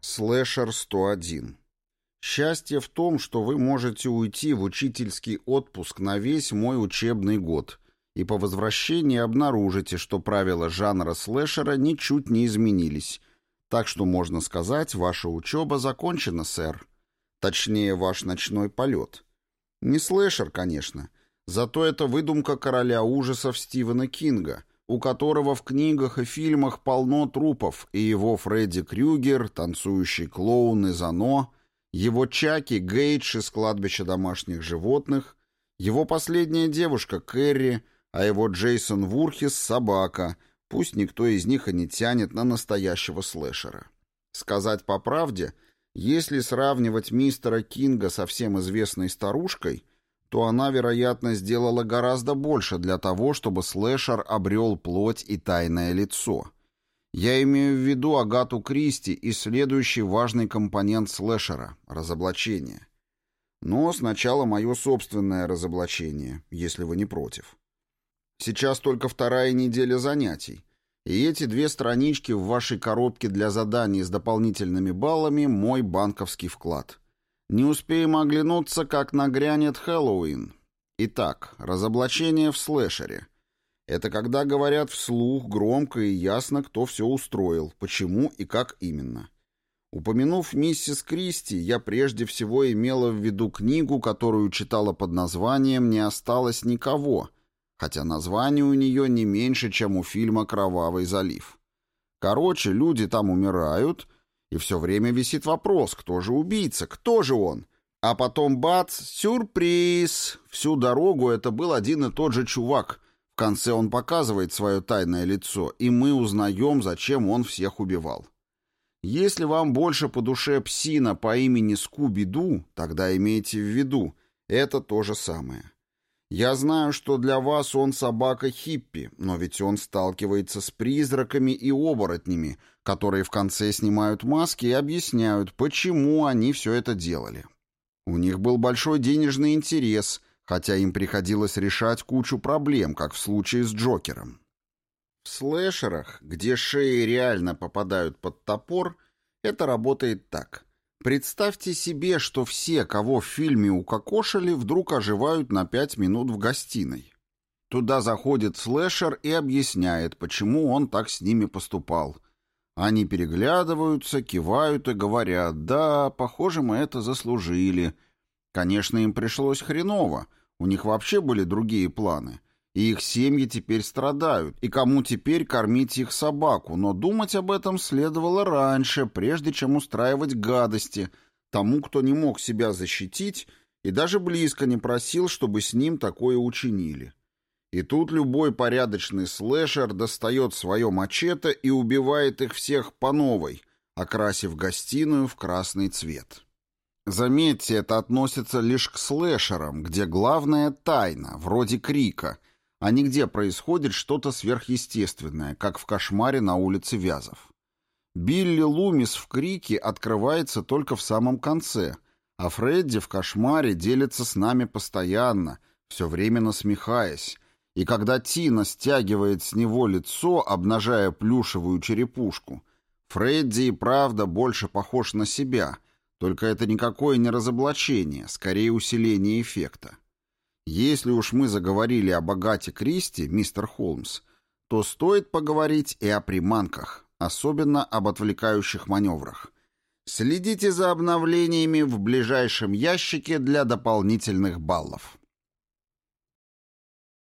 Слэшер 101. Счастье в том, что вы можете уйти в учительский отпуск на весь мой учебный год и по возвращении обнаружите, что правила жанра слэшера ничуть не изменились. Так что, можно сказать, ваша учеба закончена, сэр. Точнее, ваш ночной полет. Не слэшер, конечно. Зато это выдумка короля ужасов Стивена Кинга, у которого в книгах и фильмах полно трупов, и его Фредди Крюгер, танцующий клоун из «Оно», его Чаки Гейдж из кладбища домашних животных, его последняя девушка Кэрри, а его Джейсон Вурхис — собака, пусть никто из них и не тянет на настоящего слэшера. Сказать по правде, если сравнивать мистера Кинга со всем известной старушкой, то она, вероятно, сделала гораздо больше для того, чтобы слэшер обрел плоть и тайное лицо. Я имею в виду Агату Кристи и следующий важный компонент слэшера — разоблачение. Но сначала мое собственное разоблачение, если вы не против. Сейчас только вторая неделя занятий, и эти две странички в вашей коробке для заданий с дополнительными баллами — мой банковский вклад. Не успеем оглянуться, как нагрянет Хэллоуин. Итак, разоблачение в слэшере. Это когда говорят вслух, громко и ясно, кто все устроил, почему и как именно. Упомянув миссис Кристи, я прежде всего имела в виду книгу, которую читала под названием «Не осталось никого», хотя название у нее не меньше, чем у фильма «Кровавый залив». Короче, люди там умирают — и все время висит вопрос, кто же убийца, кто же он? А потом бац, сюрприз! Всю дорогу это был один и тот же чувак. В конце он показывает свое тайное лицо, и мы узнаем, зачем он всех убивал. Если вам больше по душе псина по имени Скуби-Ду, тогда имейте в виду, это то же самое. Я знаю, что для вас он собака Хиппи, но ведь он сталкивается с призраками и оборотнями, которые в конце снимают маски и объясняют, почему они все это делали. У них был большой денежный интерес, хотя им приходилось решать кучу проблем, как в случае с Джокером. В слэшерах, где шеи реально попадают под топор, это работает так – Представьте себе, что все, кого в фильме укокошили, вдруг оживают на пять минут в гостиной. Туда заходит слэшер и объясняет, почему он так с ними поступал. Они переглядываются, кивают и говорят, да, похоже, мы это заслужили. Конечно, им пришлось хреново, у них вообще были другие планы и их семьи теперь страдают, и кому теперь кормить их собаку, но думать об этом следовало раньше, прежде чем устраивать гадости тому, кто не мог себя защитить и даже близко не просил, чтобы с ним такое учинили. И тут любой порядочный слэшер достает свое мачете и убивает их всех по новой, окрасив гостиную в красный цвет. Заметьте, это относится лишь к слэшерам, где главная тайна, вроде крика — а нигде происходит что-то сверхъестественное, как в кошмаре на улице Вязов. Билли Лумис в крике открывается только в самом конце, а Фредди в кошмаре делится с нами постоянно, все время насмехаясь, и когда Тина стягивает с него лицо, обнажая плюшевую черепушку, Фредди и правда больше похож на себя, только это никакое не разоблачение, скорее усиление эффекта. Если уж мы заговорили о богате Кристи, мистер Холмс, то стоит поговорить и о приманках, особенно об отвлекающих маневрах. Следите за обновлениями в ближайшем ящике для дополнительных баллов.